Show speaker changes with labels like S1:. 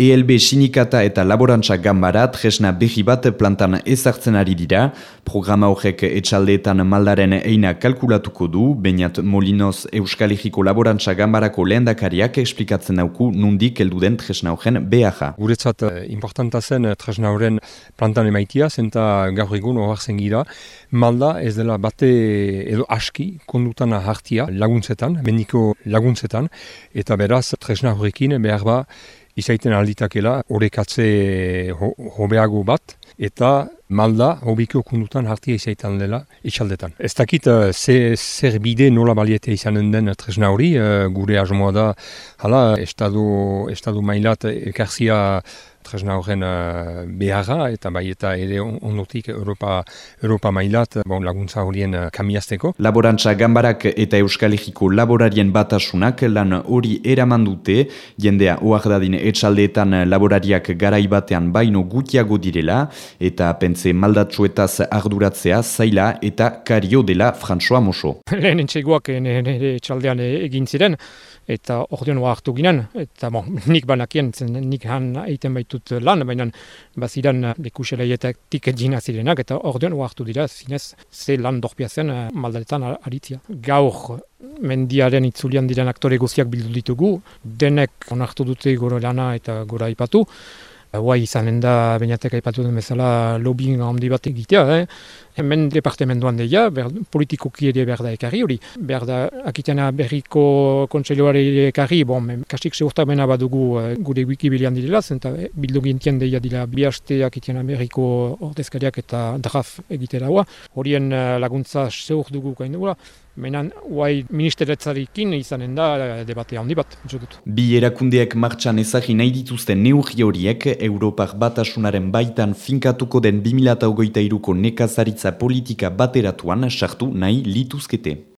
S1: ELB sinikata eta laborantza gambara tresna behi bat plantan ezartzen ari dira, programa horrek etxaldeetan maldaren eina kalkulatuko du, bainat Molinoz Euskal Herriko laborantza gambarako lehendakariak esplikatzen dauku nundik heldu den tresna horren behaja.
S2: Guretzat eh, importanta zen eh, tresna horren plantan emaitia, zenta gaur egun horak gira, malda ez dela bate edo aski kondutan hartia laguntzetan, beniko laguntzetan, eta beraz tresna horrekin behar ba izaiten alditakela horrekatze ho, hobeago bat, eta malda hobiko kundutan hartia izaitan dela itxaldetan. Ez dakit uh, zer bide nola baliete izanen den tresna hori, uh, gure asmoa da, hala, estadu, estadu mailat ekarzia tresna horren uh, beharra, eta bai eta ere ondotik Europa, Europa mailat bon, laguntza horien uh, kamiazteko.
S1: Laborantza gambarak eta Euskal Herriko laborarien batasunak lan hori eraman dute, jendea oardadin etxaldeetan laborariak garaibatean baino gutiago direla, eta pentze maldatsuetaz arduratzea zaila eta kario dela François Moso.
S3: Lehen entxegoak nire etxaldean egin ziren, eta ordeon hartu ginen, eta bon, nik banakien, nik han egiten baitut lan, baina bazidan bekusela eta tiket jina zirenak, eta ordeon hartu dira, zinez, ze lan dorpia zen eh, maldaletan aritzia. Gaur, mendiaren itzulian diren aktore guztiak bildu ditugu, denek onartu dute gora lana eta gora ipatu, Hua izanen da, bainatek aipatu den bezala, lobbying handi bat egitea, eh? Hemen departementuan deia, ber, politikoki ere behar da ekarri hori. Behar da, akitena berriko kontseiloare ekarri, bon, kasik seurtamena badugu uh, gure wikibilian direla, zenta eh, bildu gintien deia dira bi haste akitena berriko ordezkariak eta draf egitera. Horien uh, laguntza seur dugu dugula. Menan, guai ministeretzarikin izanen da debate handi bat, dut.
S1: Bi erakundeak martxan ezagin nahi dituzten neurri horiek, Europar batasunaren baitan finkatuko den 2008 iruko nekazaritza politika bateratuan sartu nahi lituzkete.